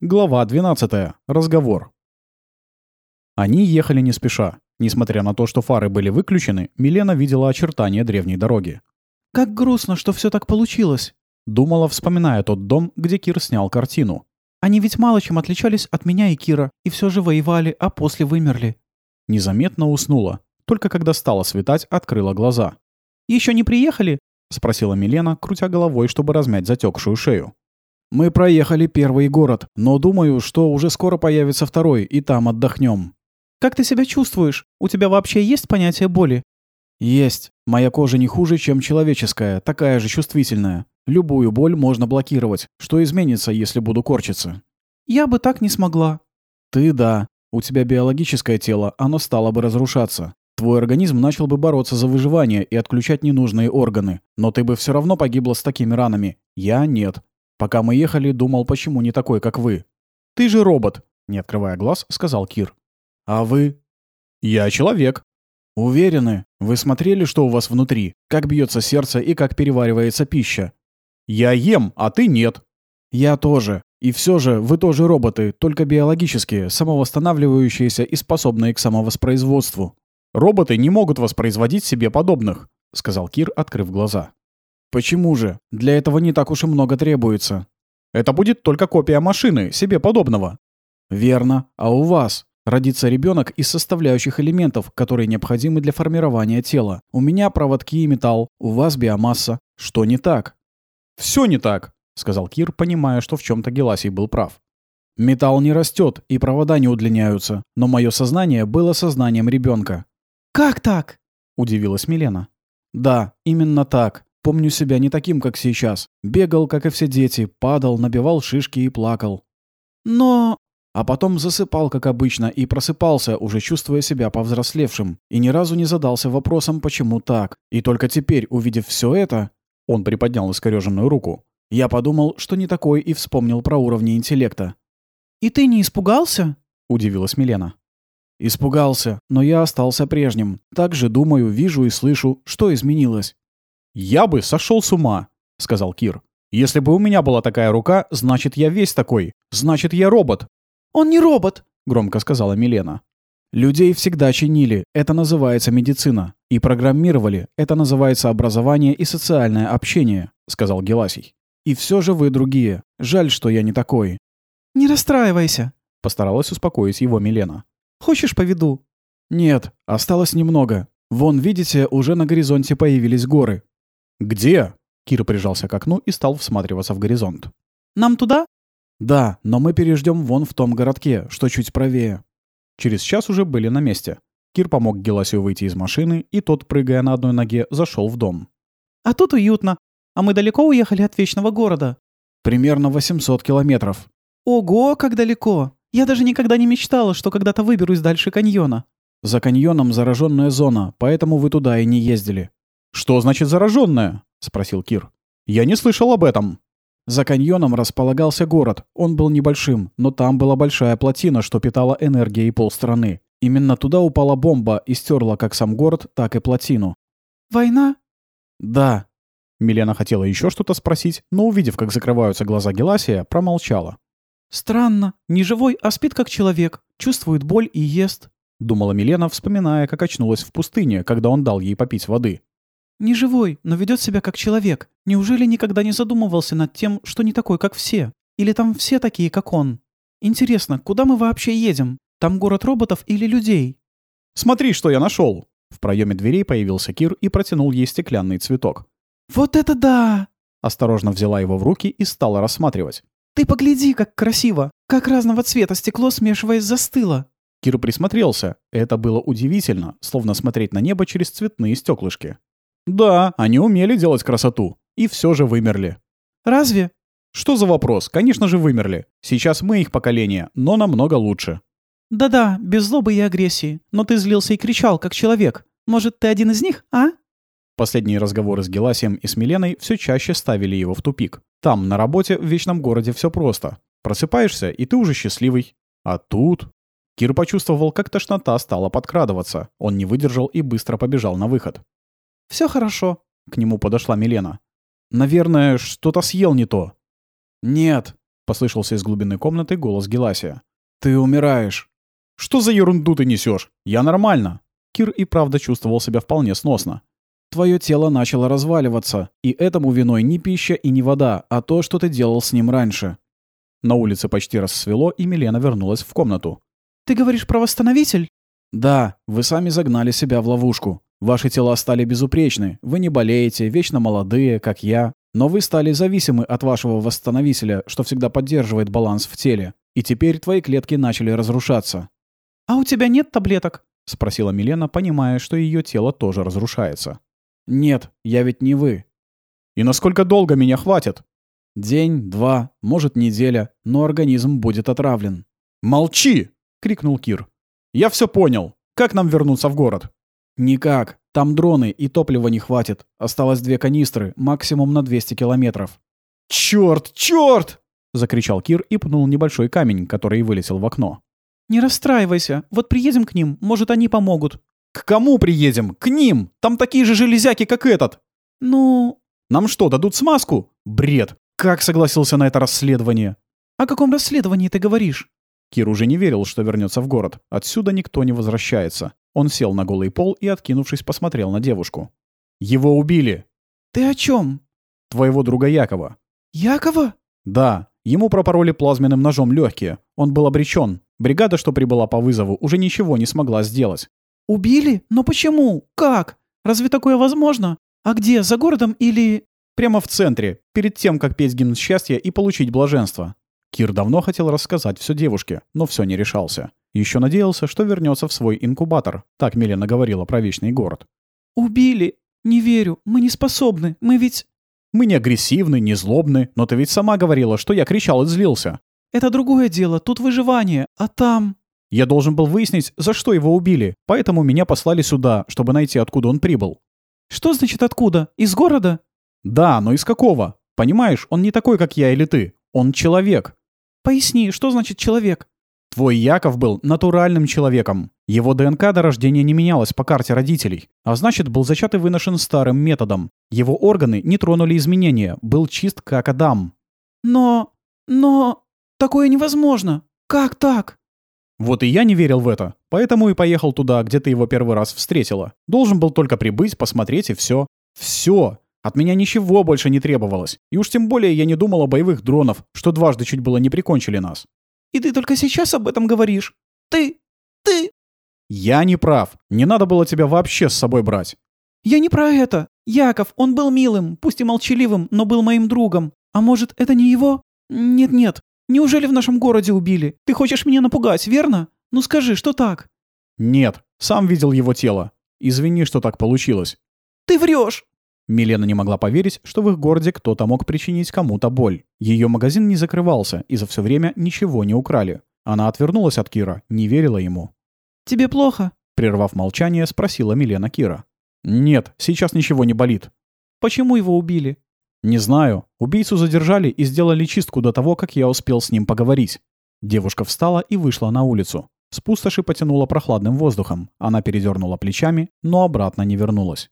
Глава 12. Разговор. Они ехали не спеша. Несмотря на то, что фары были выключены, Милена видела очертания древней дороги. «Как грустно, что все так получилось», — думала, вспоминая тот дом, где Кир снял картину. «Они ведь мало чем отличались от меня и Кира, и все же воевали, а после вымерли». Незаметно уснула. Только когда стало светать, открыла глаза. Еще не приехали?» — спросила Милена, крутя головой, чтобы размять затекшую шею. Мы проехали первый город, но думаю, что уже скоро появится второй, и там отдохнем. Как ты себя чувствуешь? У тебя вообще есть понятие боли? Есть. Моя кожа не хуже, чем человеческая, такая же чувствительная. Любую боль можно блокировать. Что изменится, если буду корчиться? Я бы так не смогла. Ты да. У тебя биологическое тело, оно стало бы разрушаться. Твой организм начал бы бороться за выживание и отключать ненужные органы. Но ты бы все равно погибла с такими ранами. Я нет. Пока мы ехали, думал, почему не такой, как вы. Ты же робот, не открывая глаз, сказал Кир. А вы? Я человек. Уверены? Вы смотрели, что у вас внутри? Как бьется сердце и как переваривается пища? Я ем, а ты нет. Я тоже. И все же вы тоже роботы, только биологические, самовосстанавливающиеся и способные к самовоспроизводству. Роботы не могут воспроизводить себе подобных, сказал Кир, открыв глаза. Почему же? Для этого не так уж и много требуется. Это будет только копия машины, себе подобного. Верно. А у вас? Родится ребенок из составляющих элементов, которые необходимы для формирования тела. У меня проводки и металл, у вас биомасса. Что не так? Все не так, сказал Кир, понимая, что в чем-то Геласий был прав. Металл не растет, и провода не удлиняются, но мое сознание было сознанием ребенка. Как так? удивилась Милена. Да, именно так. Помню себя не таким, как сейчас. Бегал, как и все дети, падал, набивал шишки и плакал. Но... А потом засыпал, как обычно, и просыпался, уже чувствуя себя повзрослевшим. И ни разу не задался вопросом, почему так. И только теперь, увидев все это... Он приподнял искореженную руку. Я подумал, что не такой, и вспомнил про уровни интеллекта. «И ты не испугался?» — удивилась Милена. «Испугался, но я остался прежним. Так же думаю, вижу и слышу, что изменилось. «Я бы сошел с ума», — сказал Кир. «Если бы у меня была такая рука, значит, я весь такой. Значит, я робот». «Он не робот», — громко сказала Милена. «Людей всегда чинили. Это называется медицина. И программировали. Это называется образование и социальное общение», — сказал Геласий. «И все же вы другие. Жаль, что я не такой». «Не расстраивайся», — постаралась успокоить его Милена. «Хочешь, поведу?» «Нет, осталось немного. Вон, видите, уже на горизонте появились горы. «Где?» Кир прижался к окну и стал всматриваться в горизонт. «Нам туда?» «Да, но мы переждем вон в том городке, что чуть правее». Через час уже были на месте. Кир помог Геласию выйти из машины, и тот, прыгая на одной ноге, зашел в дом. «А тут уютно. А мы далеко уехали от Вечного города?» «Примерно 800 километров». «Ого, как далеко! Я даже никогда не мечтала, что когда-то выберусь дальше каньона». «За каньоном зараженная зона, поэтому вы туда и не ездили. «Что значит зараженная?» — спросил Кир. «Я не слышал об этом». За каньоном располагался город. Он был небольшим, но там была большая плотина, что питала энергией полстраны. Именно туда упала бомба и стерла как сам город, так и плотину. «Война?» «Да». Милена хотела еще что-то спросить, но, увидев, как закрываются глаза Геласия, промолчала. «Странно. Не живой, а спит как человек. Чувствует боль и ест», — думала Милена, вспоминая, как очнулась в пустыне, когда он дал ей попить воды. Не живой, но ведет себя как человек. Неужели никогда не задумывался над тем, что не такой, как все? Или там все такие, как он? Интересно, куда мы вообще едем? Там город роботов или людей? Смотри, что я нашел! В проеме дверей появился Кир и протянул ей стеклянный цветок. «Вот это да!» Осторожно взяла его в руки и стала рассматривать. «Ты погляди, как красиво! Как разного цвета стекло, смешиваясь, застыло!» Кир присмотрелся. Это было удивительно, словно смотреть на небо через цветные стеклышки. Да, они умели делать красоту. И все же вымерли. Разве? Что за вопрос? Конечно же вымерли. Сейчас мы их поколение, но намного лучше. Да-да, без злобы и агрессии. Но ты злился и кричал, как человек. Может, ты один из них, а? Последние разговоры с Геласием и с Миленой все чаще ставили его в тупик. Там, на работе, в Вечном городе все просто. Просыпаешься, и ты уже счастливый. А тут... Кир почувствовал, как тошнота стала подкрадываться. Он не выдержал и быстро побежал на выход. Все хорошо», — к нему подошла Милена. «Наверное, что-то съел не то». «Нет». послышался из глубины комнаты голос Геласия. «Ты умираешь». «Что за ерунду ты несешь? Я нормально». Кир и правда чувствовал себя вполне сносно. Твое тело начало разваливаться, и этому виной не пища и не вода, а то, что ты делал с ним раньше. На улице почти рассвело, и Милена вернулась в комнату. «Ты говоришь про восстановитель?» «Да, вы сами загнали себя в ловушку. Ваши тела стали безупречны, вы не болеете, вечно молодые, как я. Но вы стали зависимы от вашего восстановителя, что всегда поддерживает баланс в теле. И теперь твои клетки начали разрушаться». «А у тебя нет таблеток?» — спросила Милена, понимая, что ее тело тоже разрушается. «Нет, я ведь не вы». «И насколько долго меня хватит?» «День, два, может, неделя, но организм будет отравлен». «Молчи!» — крикнул Кир. «Я все понял. Как нам вернуться в город?» «Никак. Там дроны, и топлива не хватит. Осталось две канистры, максимум на 200 километров». «Чёрт! Чёрт!» — закричал Кир и пнул небольшой камень, который вылетел в окно. «Не расстраивайся. Вот приедем к ним, может, они помогут». «К кому приедем? К ним! Там такие же железяки, как этот!» «Ну...» «Нам что, дадут смазку? Бред! Как согласился на это расследование?» «О каком расследовании ты говоришь?» Кир уже не верил, что вернется в город. Отсюда никто не возвращается. Он сел на голый пол и, откинувшись, посмотрел на девушку. «Его убили!» «Ты о чем? «Твоего друга Якова». «Якова?» «Да. Ему пропороли плазменным ножом легкие. Он был обречен. Бригада, что прибыла по вызову, уже ничего не смогла сделать. «Убили? Но почему? Как? Разве такое возможно? А где, за городом или...» «Прямо в центре, перед тем, как петь гимн счастья и получить блаженство». Кир давно хотел рассказать все девушке, но все не решался. Еще надеялся, что вернется в свой инкубатор. Так Милена говорила про Вечный город. «Убили? Не верю. Мы не способны. Мы ведь...» «Мы не агрессивны, не злобны, но ты ведь сама говорила, что я кричал и злился». «Это другое дело. Тут выживание. А там...» Я должен был выяснить, за что его убили, поэтому меня послали сюда, чтобы найти, откуда он прибыл. Что значит откуда? Из города? Да, но из какого? Понимаешь, он не такой, как я или ты. Он человек. Поясни, что значит человек? Твой Яков был натуральным человеком. Его ДНК до рождения не менялась по карте родителей, а значит, был зачат и выношен старым методом. Его органы не тронули изменения, был чист как Адам. Но... но... такое невозможно. Как так? Вот и я не верил в это, поэтому и поехал туда, где ты его первый раз встретила. Должен был только прибыть, посмотреть и все. Все. От меня ничего больше не требовалось. И уж тем более я не думал о боевых дронов, что дважды чуть было не прикончили нас. И ты только сейчас об этом говоришь? Ты... ты... Я не прав. Не надо было тебя вообще с собой брать. Я не про это. Яков, он был милым, пусть и молчаливым, но был моим другом. А может, это не его? Нет-нет, Неужели в нашем городе убили? Ты хочешь меня напугать, верно? Ну скажи, что так?» «Нет, сам видел его тело. Извини, что так получилось». «Ты врешь!» Милена не могла поверить, что в их городе кто-то мог причинить кому-то боль. Ее магазин не закрывался, и за все время ничего не украли. Она отвернулась от Кира, не верила ему. «Тебе плохо?» Прервав молчание, спросила Милена Кира. «Нет, сейчас ничего не болит». «Почему его убили?» «Не знаю. Убийцу задержали и сделали чистку до того, как я успел с ним поговорить». Девушка встала и вышла на улицу. С пустоши потянула прохладным воздухом. Она передернула плечами, но обратно не вернулась.